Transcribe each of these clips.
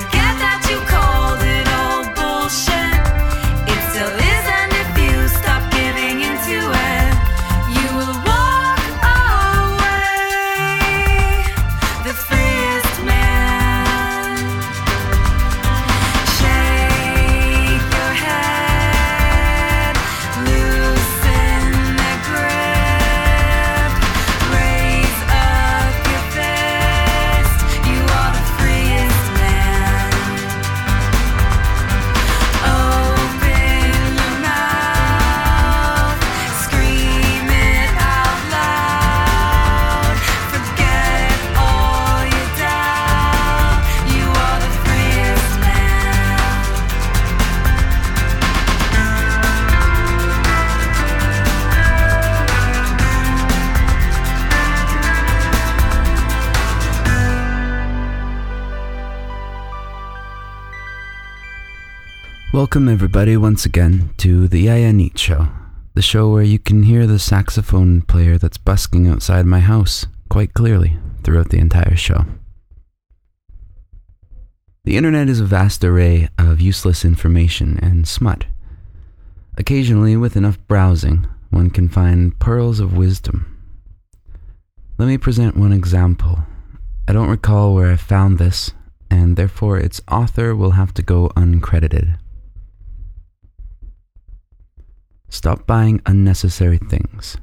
forget Welcome, everybody, once again to the Yaya Neat Show, the show where you can hear the saxophone player that's busking outside my house quite clearly throughout the entire show. The internet is a vast array of useless information and smut. Occasionally, with enough browsing, one can find pearls of wisdom. Let me present one example. I don't recall where I found this, and therefore its author will have to go uncredited. Stop buying unnecessary things.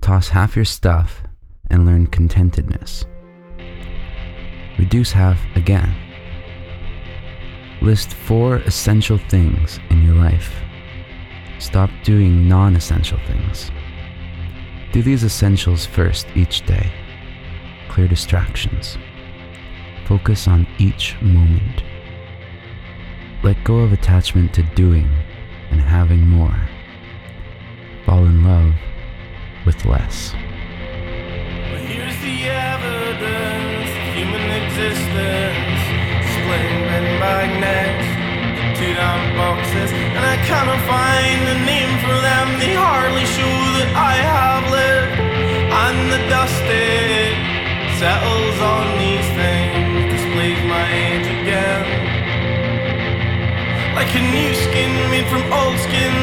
Toss half your stuff and learn contentedness. Reduce half again. List four essential things in your life. Stop doing non essential things. Do these essentials first each day. Clear distractions. Focus on each moment. Let go of attachment to doing and having more fall in love with less. Well, boxes, and I cannot find a name for them. They hardly show that I have lived, and the dust it settles on these things, displays my age again. Like a new skin made from old skin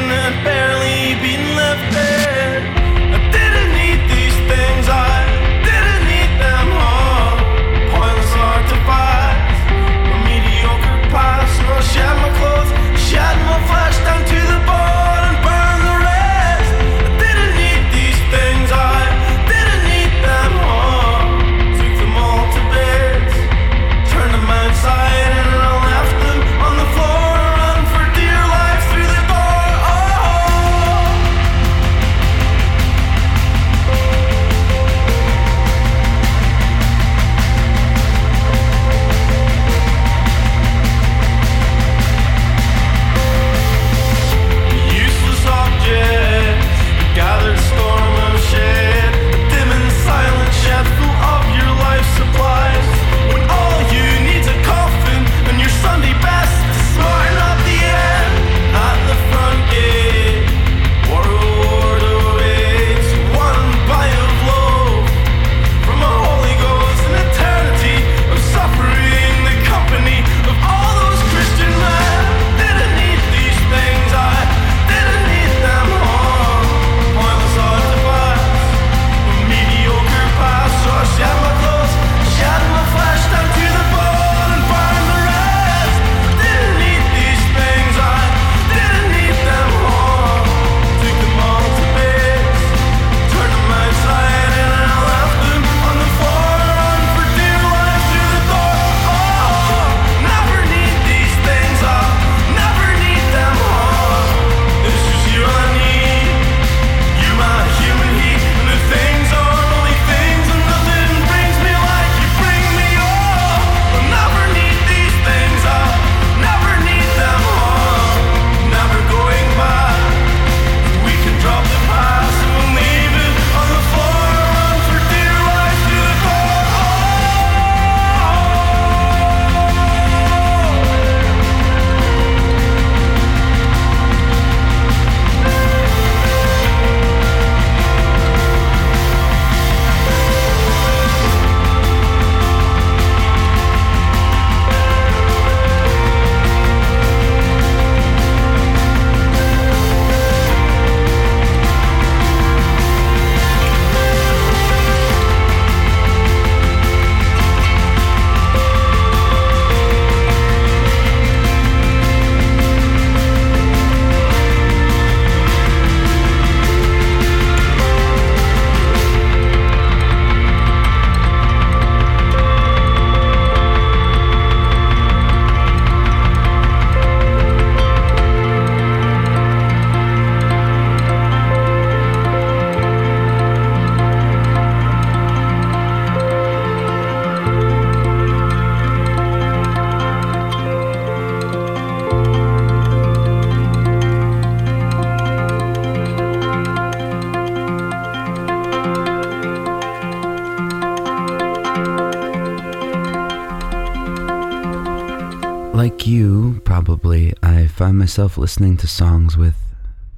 myself listening to songs with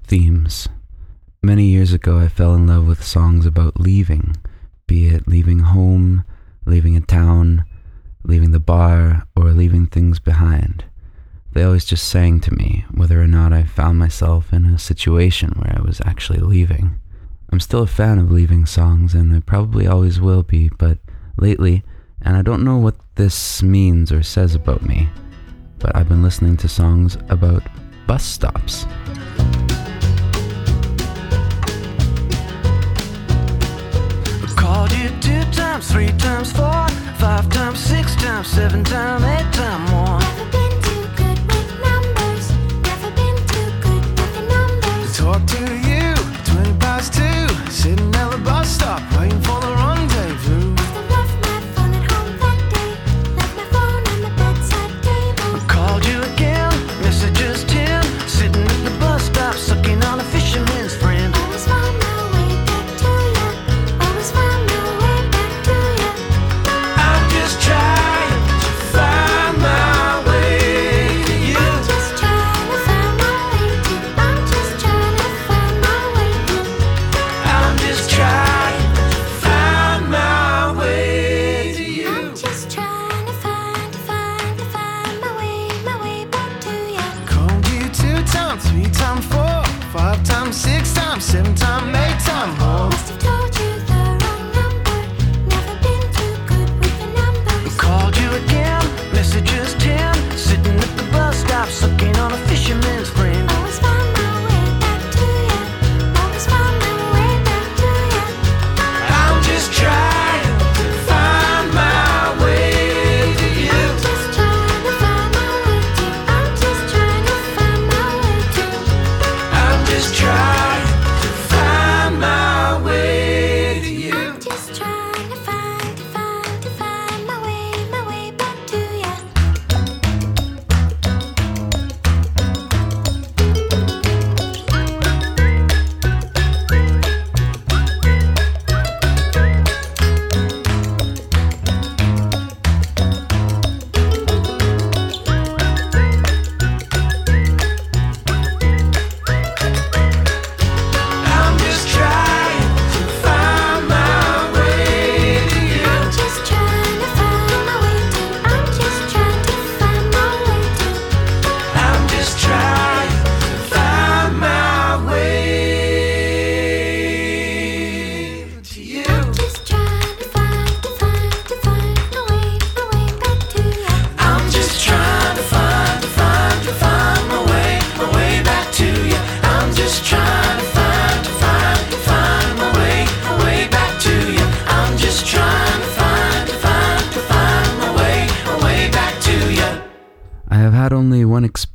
themes. Many years ago, I fell in love with songs about leaving, be it leaving home, leaving a town, leaving the bar, or leaving things behind. They always just sang to me, whether or not I found myself in a situation where I was actually leaving. I'm still a fan of leaving songs, and I probably always will be, but lately, and I don't know what this means or says about me, but I've been listening to songs about bus stops. Called you two times, three times, four, five times, six times, seven times, eight times more. Never been too good with numbers. Never been too good with the numbers. Talk to you, 20 past two, sitting at the bus stop, waiting for the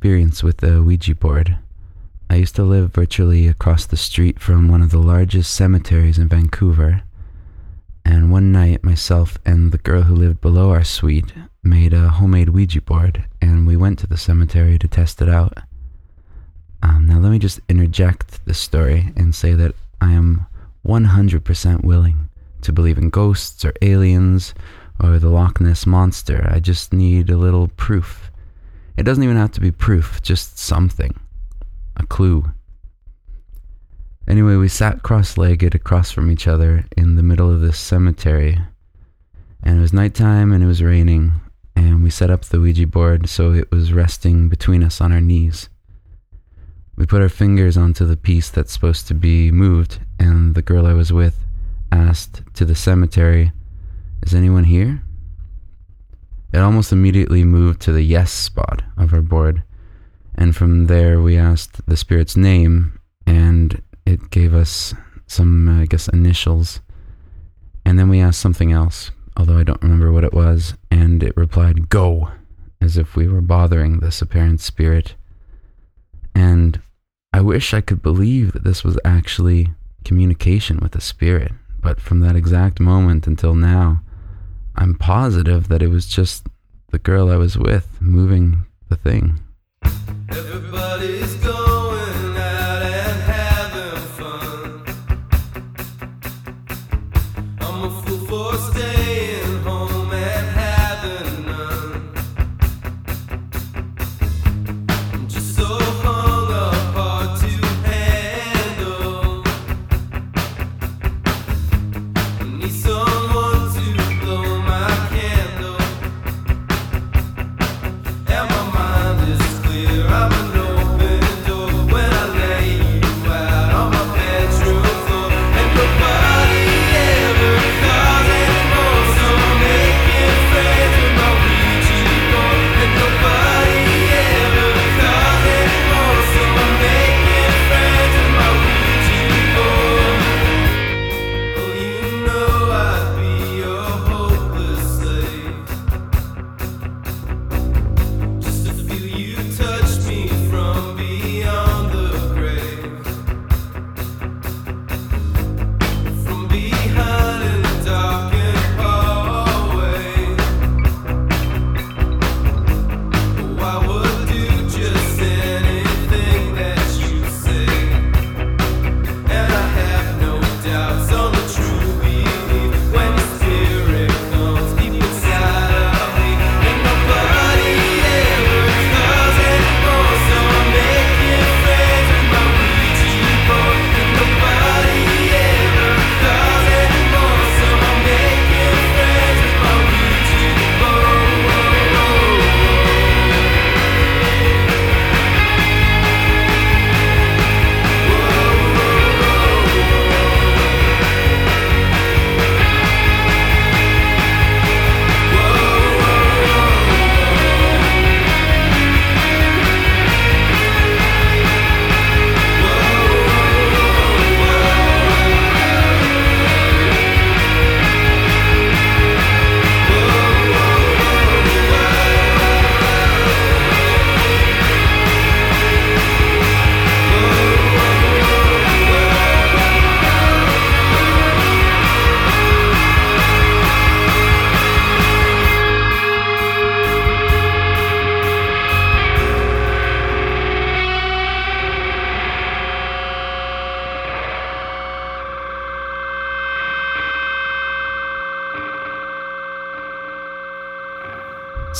experience with a Ouija board. I used to live virtually across the street from one of the largest cemeteries in Vancouver, and one night myself and the girl who lived below our suite made a homemade Ouija board, and we went to the cemetery to test it out. Um, now, let me just interject this story and say that I am 100% willing to believe in ghosts or aliens or the Loch Ness Monster. I just need a little proof. It doesn't even have to be proof, just something. A clue. Anyway, we sat cross legged across from each other in the middle of this cemetery. And it was nighttime and it was raining. And we set up the Ouija board so it was resting between us on our knees. We put our fingers onto the piece that's supposed to be moved, and the girl I was with asked to the cemetery, Is anyone here? It almost immediately moved to the yes spot of our board, and from there we asked the spirit's name, and it gave us some, uh, I guess, initials. And then we asked something else, although I don't remember what it was, and it replied, Go, as if we were bothering this apparent spirit. And I wish I could believe that this was actually communication with a spirit, but from that exact moment until now, I'm positive that it was just the girl I was with moving the thing.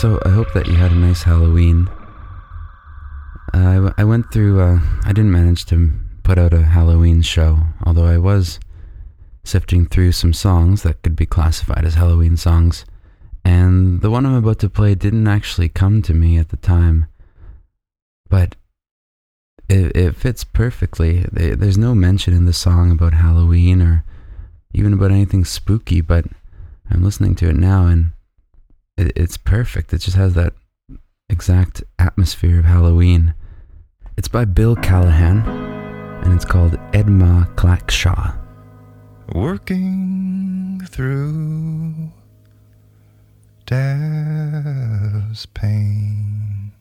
So I hope that you had a nice Halloween. I, I went through, uh, I didn't manage to put out a Halloween show, although I was sifting through some songs that could be classified as Halloween songs. And the one I'm about to play didn't actually come to me at the time, but it, it fits perfectly. There- There's no mention in the song about Halloween or even about anything spooky, but I'm listening to it now and it, it's perfect. It just has that exact atmosphere of Halloween. It's by Bill Callahan and it's called Eid Ma Clack Shaw. Working through death's pain.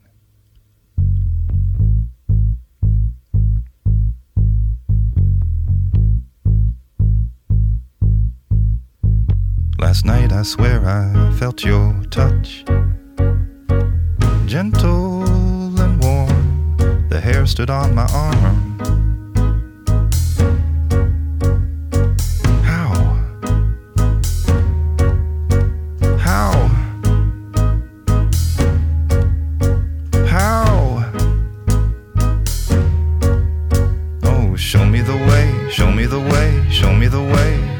Last night I swear I felt your touch. Gentle and warm, the hair stood on my arm. How? How? How? Oh, show me the way, show me the way, show me the way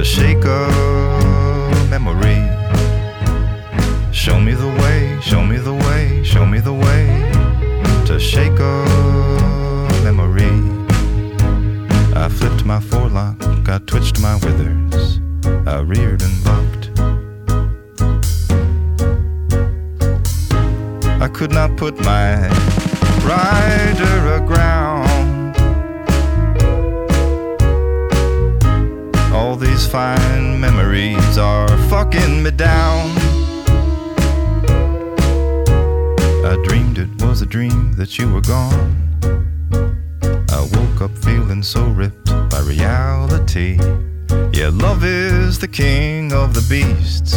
to shake a memory. Show me the way, show me the way, show me the way to shake a memory. I flipped my forelock, I twitched my withers, I reared and bucked. I could not put my rider aground. These fine memories are fucking me down. I dreamed it was a dream that you were gone. I woke up feeling so ripped by reality. Yeah, love is the king of the beasts.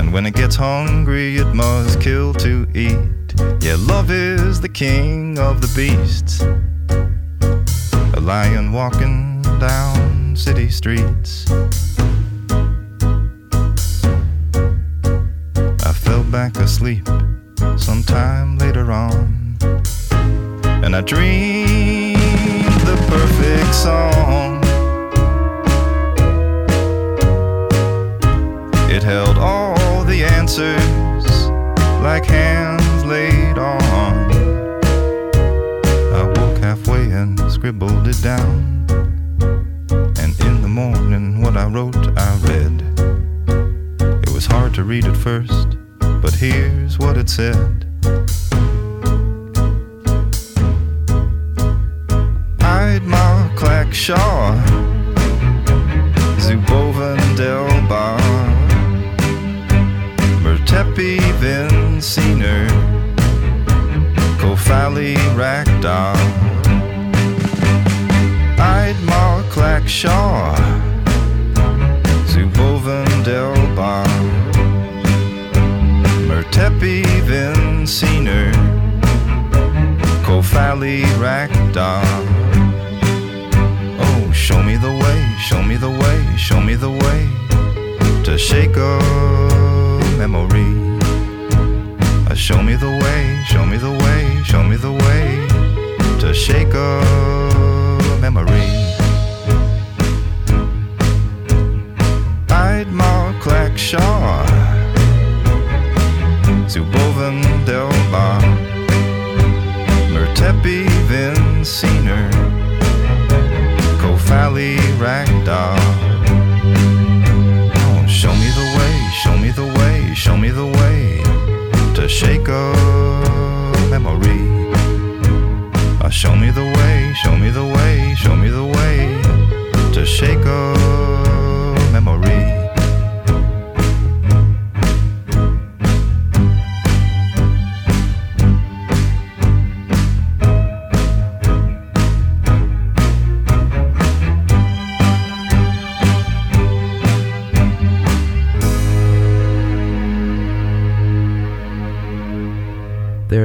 And when it gets hungry, it must kill to eat. Yeah, love is the king of the beasts. A lion walking down city streets. I fell back asleep sometime later on. And I dreamed the perfect song. It held all the answers like hands laid on. I woke halfway and scribbled it down. Morning, what I wrote, I read. It was hard to read at first, but here's what it said. I'd Idmar Clackshaw, Zuboven Delbar, Mertepi Vinciner, Kofali Rakdar, Clackshaw, Zuboven Delbar, Mertepi Vinciner, Kofali Rakdar. Oh, show me the way, show me the way, show me the way to shake a memory. Uh, show me the way, show me the way, show me the way to shake a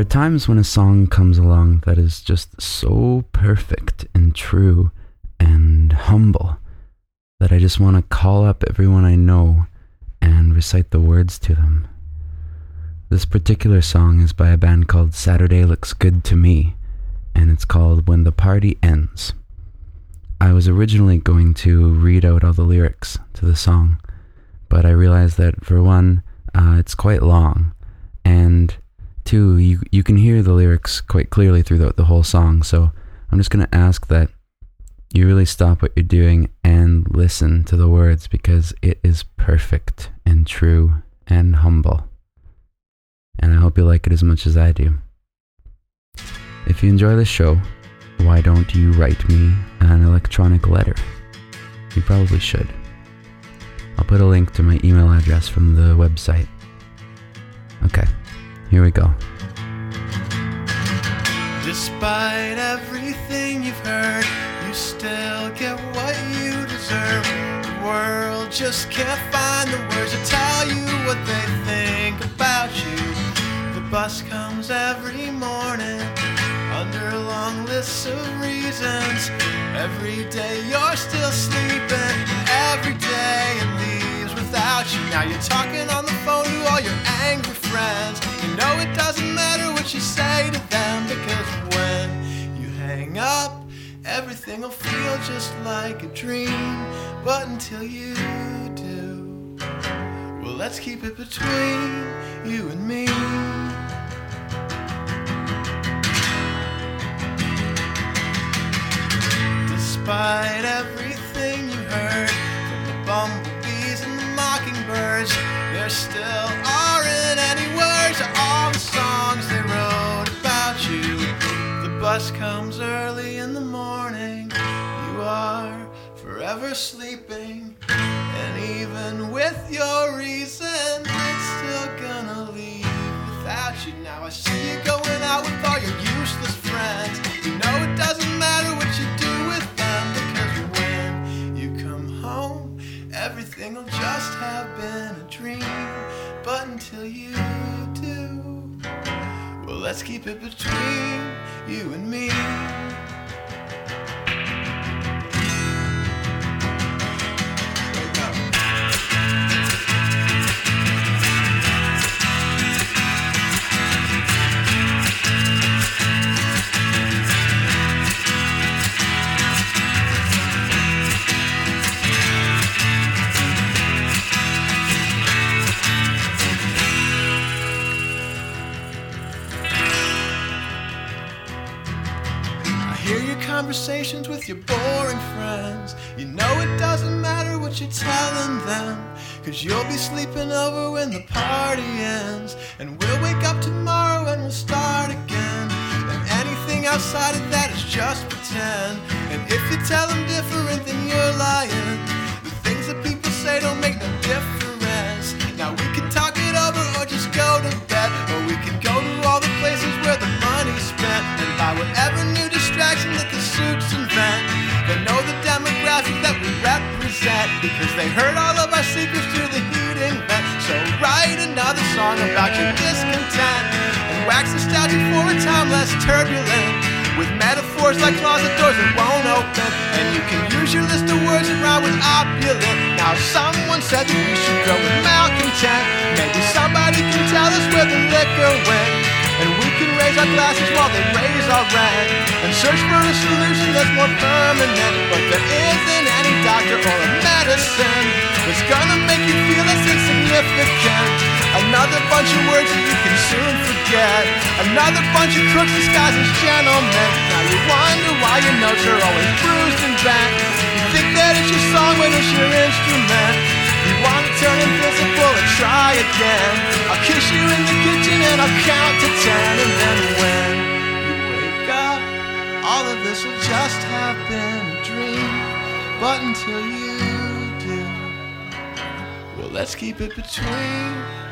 are times when a song comes along that is just so perfect and true and humble that I just want to call up everyone I know and recite the words to them This particular song is by a band called Saturday Looks Good to Me, and it's called When the Party Ends. I was originally going to read out all the lyrics to the song, but I realized that for one, uh, it's quite long, and two, you you can hear the lyrics quite clearly throughout the whole song. So I'm just gonna ask that you really stop what you're doing and listen to the words because it is perfect and true and humble. And I hope you like it as much as I do. If you enjoy the show, why don't you write me an electronic letter? You probably should. I'll put a link to my email address from the website. Okay, here we go. Despite everything you've heard, you still get what you deserve. The world just can't find the words to tell you what they think about you. The bus comes every morning under long lists of reasons. Every day you're still sleeping, every day it leaves without you. Now you're talking on the phone to all your angry friends. You know it doesn't matter what you say to them because when you hang up, everything will feel just like a dream. But until you do, well, let's keep it between you and me. Despite everything still aren't any words to all the songs they wrote about you. The bus comes early in the morning, you are forever sleeping, and even with your reason, it's still gonna leave without you. Now I see you going out with all your useless friends. You know it doesn't matter what you do with them because when you come home, everything will just have been a dream. Until you do, well, let's keep it between you and me. What you're telling them. Cause you'll be sleeping over when the party ends. And we'll wake up tomorrow and we'll start again. And anything outside of that is just pretend. And if you tell them different, then you're lying. The things that people say don't make Because they heard all of our secrets through the heating vent. So write another song about your discontent. And wax nostalgic for a time less turbulent. With metaphors like closet doors that won't open. And you can use your list of words that rhyme with opulent. Now someone said that we should go with malcontent. Maybe somebody can tell us where the liquor went. And we can raise our glasses while they raise our rent. And search for a solution that's more permanent. But there isn't any doctor or a medicine that's gonna make you feel less insignificant. Another bunch of words that you can soon forget. Another bunch of crooks disguised as gentlemen. Now you wonder why your notes are always bruised and bent. You think that it's your song, but it's your instrument. You wanna turn invisible and try again. I'll kiss you in the kitchen and I'll count to ten. And then when you wake up, all of this will just have been a dream. But until you do, well, let's keep it between.